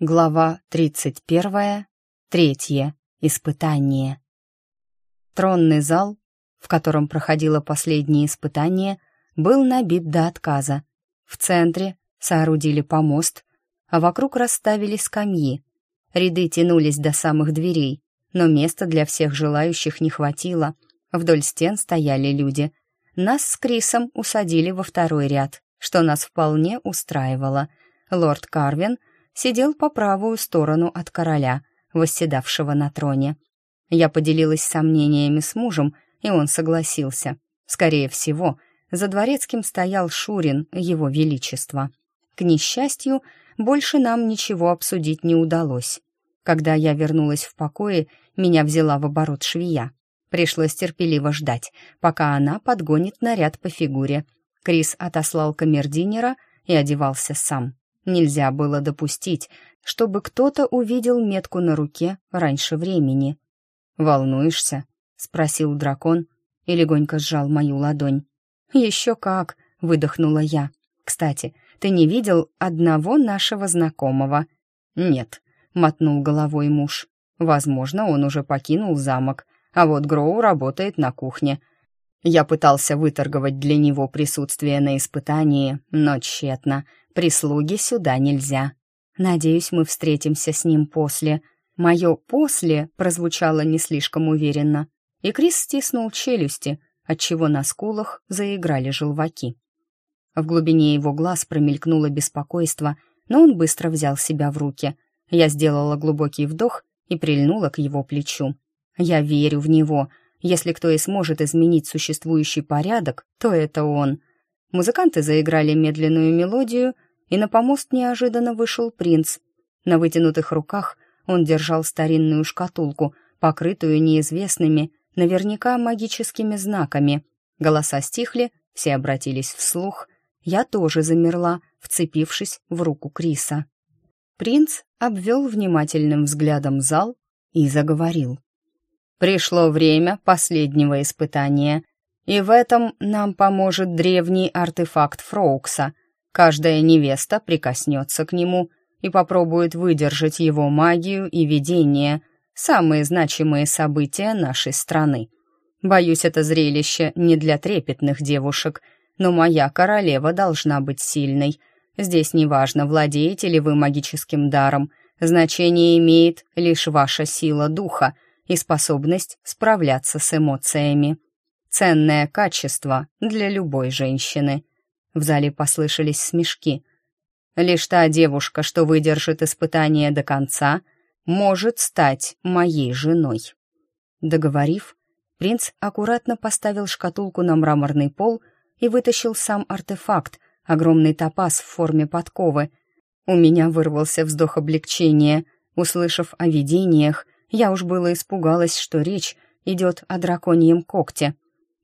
Глава 31. Третье. Испытание. Тронный зал, в котором проходило последнее испытание, был набит до отказа. В центре соорудили помост, а вокруг расставили скамьи. Ряды тянулись до самых дверей, но места для всех желающих не хватило. Вдоль стен стояли люди. Нас с Крисом усадили во второй ряд, что нас вполне устраивало. Лорд Карвин — сидел по правую сторону от короля, восседавшего на троне. Я поделилась сомнениями с мужем, и он согласился. Скорее всего, за дворецким стоял Шурин, его величество. К несчастью, больше нам ничего обсудить не удалось. Когда я вернулась в покое, меня взяла в оборот швея. Пришлось терпеливо ждать, пока она подгонит наряд по фигуре. Крис отослал камердинера и одевался сам. Нельзя было допустить, чтобы кто-то увидел метку на руке раньше времени. «Волнуешься?» — спросил дракон и легонько сжал мою ладонь. «Еще как!» — выдохнула я. «Кстати, ты не видел одного нашего знакомого?» «Нет», — мотнул головой муж. «Возможно, он уже покинул замок, а вот Гроу работает на кухне. Я пытался выторговать для него присутствие на испытании, но тщетно. Прислуги сюда нельзя. Надеюсь, мы встретимся с ним после. Мое «после» прозвучало не слишком уверенно, и Крис стиснул челюсти, отчего на скулах заиграли желваки. В глубине его глаз промелькнуло беспокойство, но он быстро взял себя в руки. Я сделала глубокий вдох и прильнула к его плечу. «Я верю в него. Если кто и сможет изменить существующий порядок, то это он». Музыканты заиграли медленную мелодию, и на помост неожиданно вышел принц. На вытянутых руках он держал старинную шкатулку, покрытую неизвестными, наверняка магическими знаками. Голоса стихли, все обратились вслух. Я тоже замерла, вцепившись в руку Криса. Принц обвел внимательным взглядом зал и заговорил. «Пришло время последнего испытания, и в этом нам поможет древний артефакт Фроукса — Каждая невеста прикоснется к нему и попробует выдержать его магию и видение, самые значимые события нашей страны. Боюсь, это зрелище не для трепетных девушек, но моя королева должна быть сильной. Здесь неважно, владеете ли вы магическим даром, значение имеет лишь ваша сила духа и способность справляться с эмоциями. Ценное качество для любой женщины — в зале послышались смешки. «Лишь та девушка, что выдержит испытание до конца, может стать моей женой». Договорив, принц аккуратно поставил шкатулку на мраморный пол и вытащил сам артефакт, огромный топаз в форме подковы. У меня вырвался вздох облегчения. Услышав о видениях, я уж было испугалась, что речь идет о драконьем когте.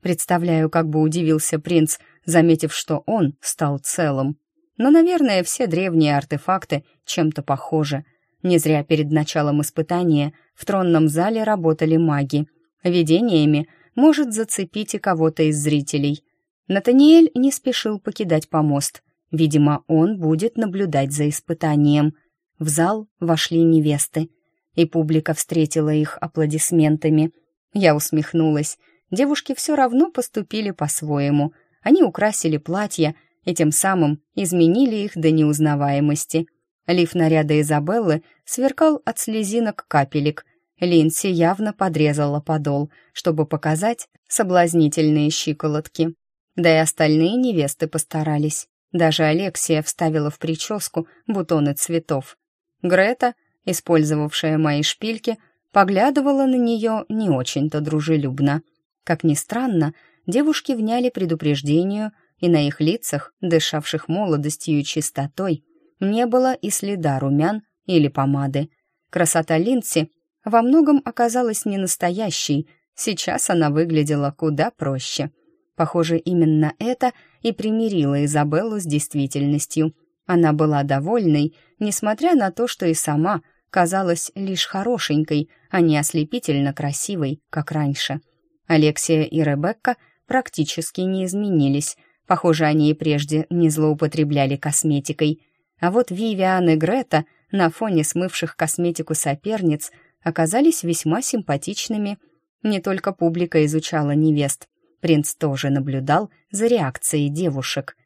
Представляю, как бы удивился принц — заметив, что он стал целым. Но, наверное, все древние артефакты чем-то похожи. Не зря перед началом испытания в тронном зале работали маги. Видениями может зацепить и кого-то из зрителей. Натаниэль не спешил покидать помост. Видимо, он будет наблюдать за испытанием. В зал вошли невесты, и публика встретила их аплодисментами. Я усмехнулась. Девушки все равно поступили по-своему — они украсили платья и тем самым изменили их до неузнаваемости. Лиф наряда Изабеллы сверкал от слезинок капелек. Линси явно подрезала подол, чтобы показать соблазнительные щиколотки. Да и остальные невесты постарались. Даже Алексия вставила в прическу бутоны цветов. Грета, использовавшая мои шпильки, поглядывала на нее не очень-то дружелюбно. Как ни странно, девушки вняли предупреждению, и на их лицах, дышавших молодостью и чистотой, не было и следа румян или помады. Красота Линси во многом оказалась не настоящей, сейчас она выглядела куда проще. Похоже, именно это и примирило Изабеллу с действительностью. Она была довольной, несмотря на то, что и сама казалась лишь хорошенькой, а не ослепительно красивой, как раньше. Алексия и Ребекка — практически не изменились. Похоже, они и прежде не злоупотребляли косметикой. А вот Вивиан и Грета на фоне смывших косметику соперниц оказались весьма симпатичными. Не только публика изучала невест. Принц тоже наблюдал за реакцией девушек.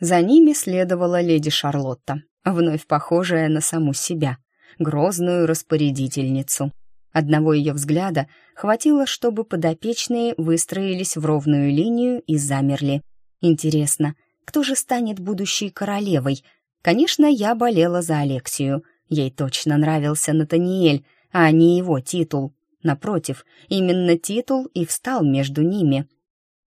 За ними следовала леди Шарлотта, вновь похожая на саму себя, грозную распорядительницу. Одного ее взгляда хватило, чтобы подопечные выстроились в ровную линию и замерли. Интересно, кто же станет будущей королевой? Конечно, я болела за Алексию. Ей точно нравился Натаниэль, а не его титул. Напротив, именно титул и встал между ними.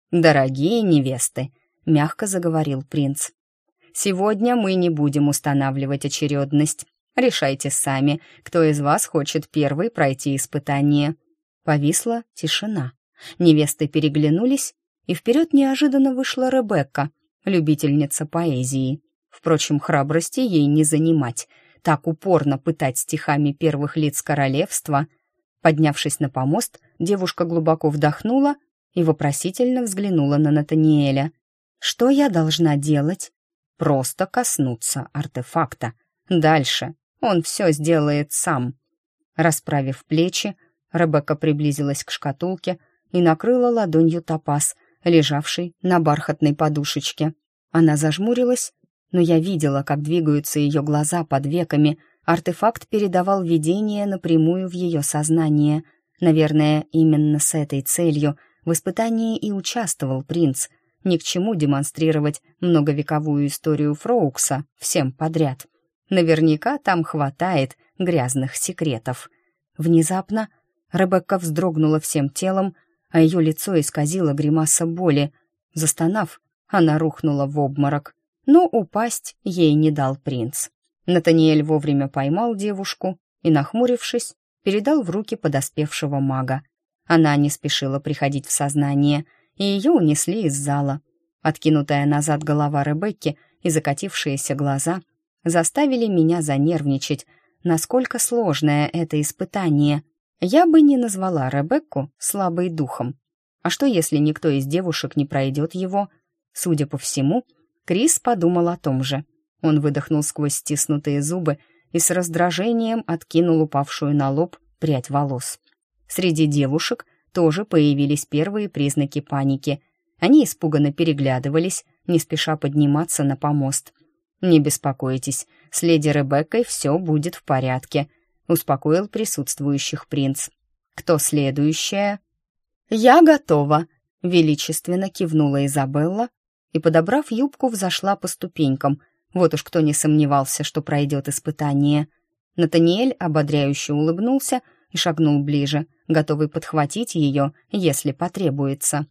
«Дорогие невесты», — мягко заговорил принц, — «сегодня мы не будем устанавливать очередность. Решайте сами, кто из вас хочет первый пройти испытание». Повисла тишина. Невесты переглянулись, и вперед неожиданно вышла Ребекка, любительница поэзии. Впрочем, храбрости ей не занимать. Так упорно пытать стихами первых лиц королевства. Поднявшись на помост, девушка глубоко вдохнула и вопросительно взглянула на Натаниэля. «Что я должна делать?» «Просто коснуться артефакта. Дальше он все сделает сам». Расправив плечи, Ребекка приблизилась к шкатулке и накрыла ладонью топаз, лежавший на бархатной подушечке. Она зажмурилась, но я видела, как двигаются ее глаза под веками. Артефакт передавал видение напрямую в ее сознание. Наверное, именно с этой целью в испытании и участвовал принц. Ни к чему демонстрировать многовековую историю Фроукса всем подряд наверняка там хватает грязных секретов. Внезапно Ребекка вздрогнула всем телом, а ее лицо исказило гримаса боли. Застонав, она рухнула в обморок. Но упасть ей не дал принц. Натаниэль вовремя поймал девушку и, нахмурившись, передал в руки подоспевшего мага. Она не спешила приходить в сознание, и ее унесли из зала. Откинутая назад голова Ребекки и закатившиеся глаза заставили меня занервничать. Насколько сложное это испытание. Я бы не назвала Ребекку слабой духом. А что, если никто из девушек не пройдет его? Судя по всему, Крис подумал о том же. Он выдохнул сквозь стиснутые зубы и с раздражением откинул упавшую на лоб прядь волос. Среди девушек тоже появились первые признаки паники. Они испуганно переглядывались, не спеша подниматься на помост — «Не беспокойтесь, с леди Ребеккой все будет в порядке», — успокоил присутствующих принц. «Кто следующая?» «Я готова», — величественно кивнула Изабелла и, подобрав юбку, взошла по ступенькам. Вот уж кто не сомневался, что пройдет испытание. Натаниэль ободряюще улыбнулся и шагнул ближе, готовый подхватить ее, если потребуется.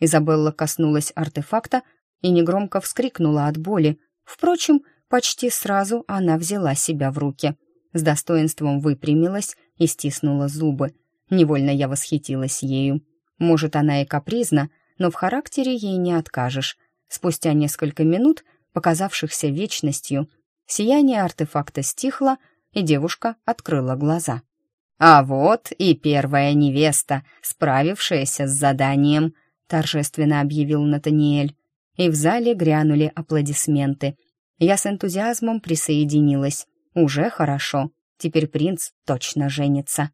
Изабелла коснулась артефакта и негромко вскрикнула от боли, Впрочем, почти сразу она взяла себя в руки. С достоинством выпрямилась и стиснула зубы. Невольно я восхитилась ею. Может, она и капризна, но в характере ей не откажешь. Спустя несколько минут, показавшихся вечностью, сияние артефакта стихло, и девушка открыла глаза. «А вот и первая невеста, справившаяся с заданием», торжественно объявил Натаниэль. И в зале грянули аплодисменты — я с энтузиазмом присоединилась. Уже хорошо. Теперь принц точно женится.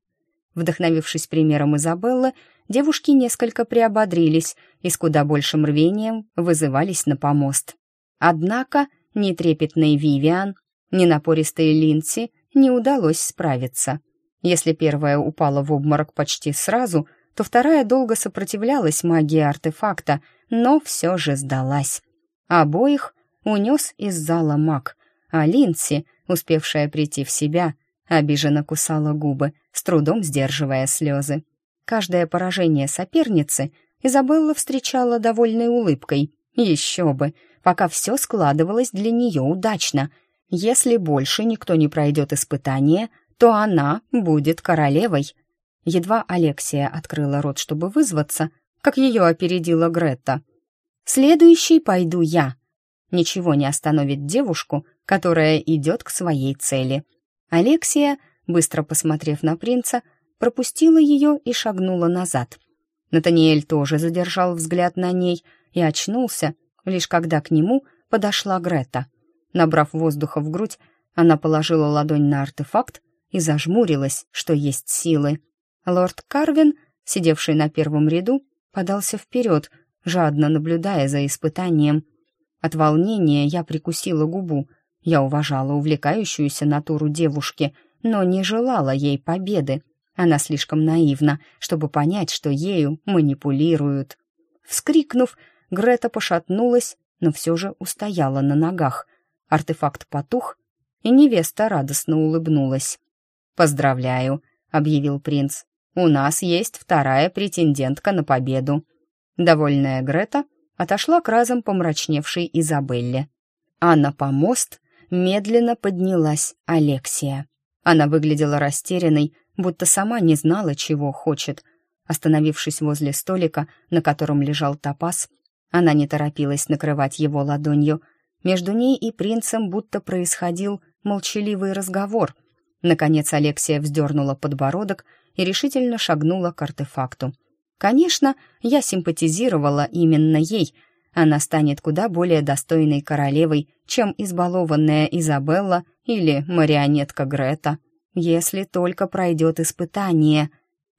Вдохновившись примером Изабеллы, девушки несколько приободрились и с куда большим рвением вызывались на помост. Однако ни трепетной Вивиан, ни напористой Линси не удалось справиться. Если первая упала в обморок почти сразу, то вторая долго сопротивлялась магии артефакта, но все же сдалась. Обоих унес из зала маг, а Линси, успевшая прийти в себя, обиженно кусала губы, с трудом сдерживая слезы. Каждое поражение соперницы Изабелла встречала довольной улыбкой. Еще бы, пока все складывалось для нее удачно. Если больше никто не пройдет испытание, то она будет королевой. Едва Алексия открыла рот, чтобы вызваться, как ее опередила Гретта. «Следующий пойду я», Ничего не остановит девушку, которая идет к своей цели. Алексия, быстро посмотрев на принца, пропустила ее и шагнула назад. Натаниэль тоже задержал взгляд на ней и очнулся, лишь когда к нему подошла Грета. Набрав воздуха в грудь, она положила ладонь на артефакт и зажмурилась, что есть силы. Лорд Карвин, сидевший на первом ряду, подался вперед, жадно наблюдая за испытанием — от волнения я прикусила губу. Я уважала увлекающуюся натуру девушки, но не желала ей победы. Она слишком наивна, чтобы понять, что ею манипулируют. Вскрикнув, Грета пошатнулась, но все же устояла на ногах. Артефакт потух, и невеста радостно улыбнулась. «Поздравляю», — объявил принц. «У нас есть вторая претендентка на победу». Довольная Грета — отошла к разом помрачневшей Изабелле. А на помост медленно поднялась Алексия. Она выглядела растерянной, будто сама не знала, чего хочет. Остановившись возле столика, на котором лежал топаз, она не торопилась накрывать его ладонью. Между ней и принцем будто происходил молчаливый разговор. Наконец Алексия вздернула подбородок и решительно шагнула к артефакту — Конечно, я симпатизировала именно ей. Она станет куда более достойной королевой, чем избалованная Изабелла или марионетка Грета. Если только пройдет испытание.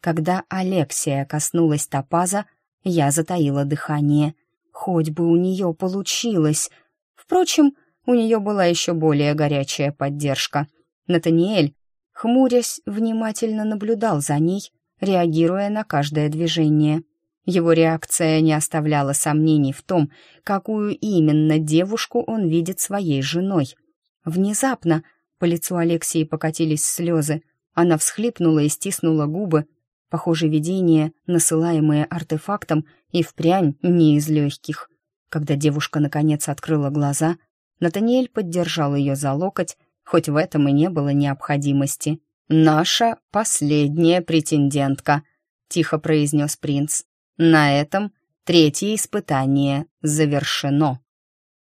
Когда Алексия коснулась топаза, я затаила дыхание. Хоть бы у нее получилось. Впрочем, у нее была еще более горячая поддержка. Натаниэль, хмурясь, внимательно наблюдал за ней, реагируя на каждое движение. Его реакция не оставляла сомнений в том, какую именно девушку он видит своей женой. Внезапно по лицу Алексии покатились слезы. Она всхлипнула и стиснула губы. Похоже, видения, насылаемое артефактом, и впрянь не из легких. Когда девушка наконец открыла глаза, Натаниэль поддержал ее за локоть, хоть в этом и не было необходимости. «Наша последняя претендентка», — тихо произнес принц. «На этом третье испытание завершено».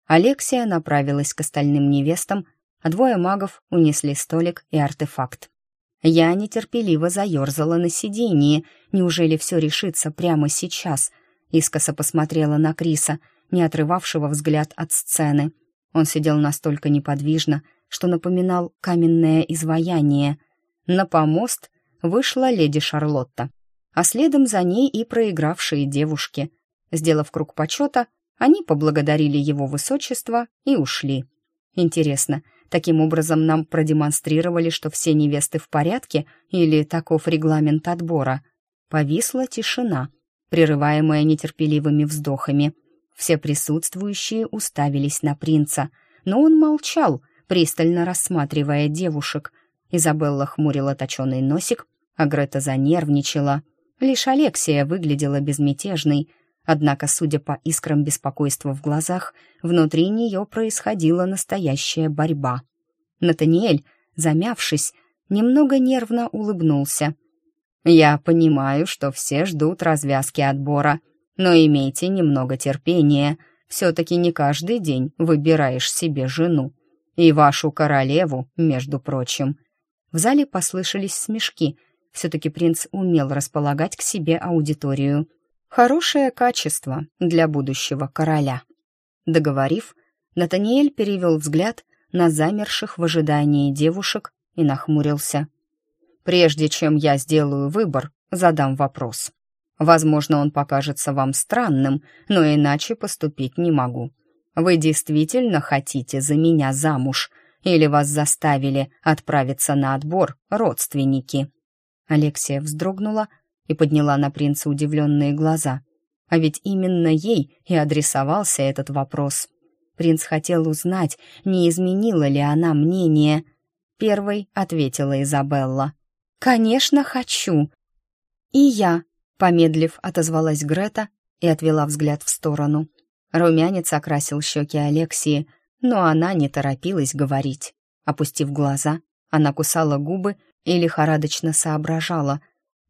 Алексия направилась к остальным невестам, а двое магов унесли столик и артефакт. Я нетерпеливо заерзала на сиденье. Неужели все решится прямо сейчас? Искоса посмотрела на Криса, не отрывавшего взгляд от сцены. Он сидел настолько неподвижно, что напоминал каменное изваяние — на помост вышла леди Шарлотта, а следом за ней и проигравшие девушки. Сделав круг почета, они поблагодарили его высочество и ушли. Интересно, таким образом нам продемонстрировали, что все невесты в порядке или таков регламент отбора? Повисла тишина, прерываемая нетерпеливыми вздохами. Все присутствующие уставились на принца, но он молчал, пристально рассматривая девушек, Изабелла хмурила точеный носик, а Грета занервничала. Лишь Алексия выглядела безмятежной, однако, судя по искрам беспокойства в глазах, внутри нее происходила настоящая борьба. Натаниэль, замявшись, немного нервно улыбнулся. «Я понимаю, что все ждут развязки отбора, но имейте немного терпения. Все-таки не каждый день выбираешь себе жену. И вашу королеву, между прочим. В зале послышались смешки. Все-таки принц умел располагать к себе аудиторию. Хорошее качество для будущего короля. Договорив, Натаниэль перевел взгляд на замерших в ожидании девушек и нахмурился. «Прежде чем я сделаю выбор, задам вопрос. Возможно, он покажется вам странным, но иначе поступить не могу. Вы действительно хотите за меня замуж?» или вас заставили отправиться на отбор родственники». Алексия вздрогнула и подняла на принца удивленные глаза. А ведь именно ей и адресовался этот вопрос. Принц хотел узнать, не изменила ли она мнение. Первой ответила Изабелла. «Конечно, хочу!» «И я», — помедлив, отозвалась Грета и отвела взгляд в сторону. Румянец окрасил щеки Алексии, но она не торопилась говорить. Опустив глаза, она кусала губы и лихорадочно соображала.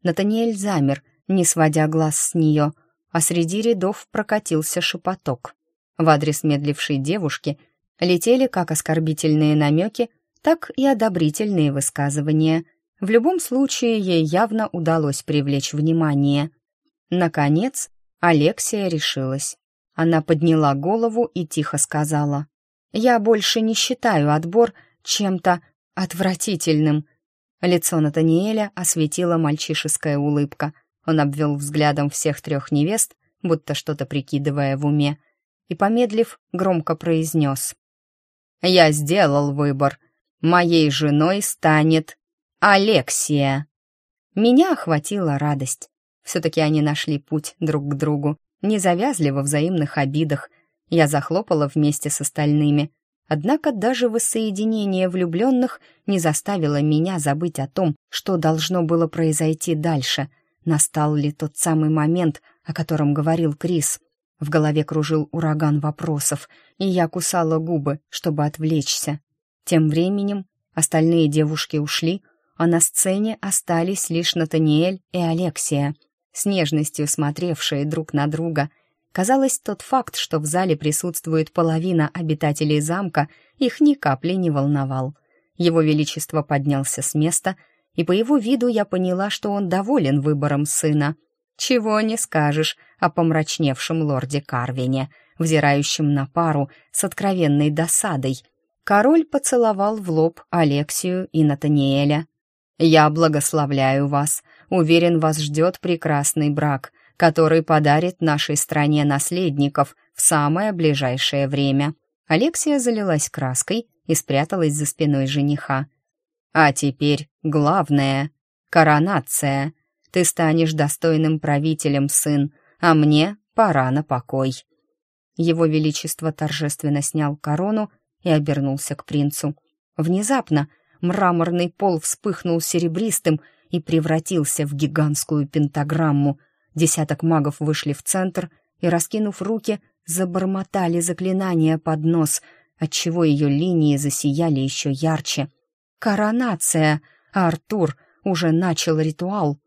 Натаниэль замер, не сводя глаз с нее, а среди рядов прокатился шепоток. В адрес медлившей девушки летели как оскорбительные намеки, так и одобрительные высказывания. В любом случае, ей явно удалось привлечь внимание. Наконец, Алексия решилась. Она подняла голову и тихо сказала. Я больше не считаю отбор чем-то отвратительным». Лицо Натаниэля осветила мальчишеская улыбка. Он обвел взглядом всех трех невест, будто что-то прикидывая в уме, и, помедлив, громко произнес. «Я сделал выбор. Моей женой станет Алексия». Меня охватила радость. Все-таки они нашли путь друг к другу, не завязли во взаимных обидах, я захлопала вместе с остальными. Однако даже воссоединение влюбленных не заставило меня забыть о том, что должно было произойти дальше. Настал ли тот самый момент, о котором говорил Крис? В голове кружил ураган вопросов, и я кусала губы, чтобы отвлечься. Тем временем остальные девушки ушли, а на сцене остались лишь Натаниэль и Алексия, с нежностью смотревшие друг на друга — Казалось, тот факт, что в зале присутствует половина обитателей замка, их ни капли не волновал. Его Величество поднялся с места, и по его виду я поняла, что он доволен выбором сына. Чего не скажешь о помрачневшем лорде Карвине, взирающем на пару с откровенной досадой. Король поцеловал в лоб Алексию и Натаниэля. «Я благословляю вас. Уверен, вас ждет прекрасный брак», который подарит нашей стране наследников в самое ближайшее время. Алексия залилась краской и спряталась за спиной жениха. А теперь главное — коронация. Ты станешь достойным правителем, сын, а мне пора на покой. Его Величество торжественно снял корону и обернулся к принцу. Внезапно мраморный пол вспыхнул серебристым и превратился в гигантскую пентаграмму — Десяток магов вышли в центр и, раскинув руки, забормотали заклинания под нос, отчего ее линии засияли еще ярче. «Коронация!» Артур уже начал ритуал.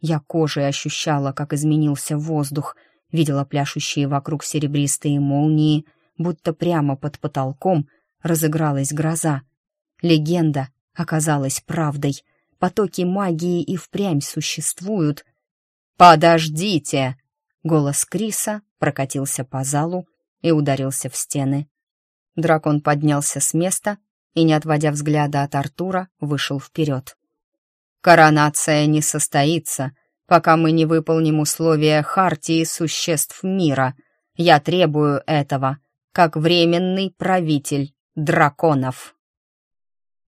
Я кожей ощущала, как изменился воздух, видела пляшущие вокруг серебристые молнии, будто прямо под потолком разыгралась гроза. Легенда оказалась правдой. Потоки магии и впрямь существуют, «Подождите!» Голос Криса прокатился по залу и ударился в стены. Дракон поднялся с места и, не отводя взгляда от Артура, вышел вперед. «Коронация не состоится, пока мы не выполним условия Хартии существ мира. Я требую этого, как временный правитель драконов».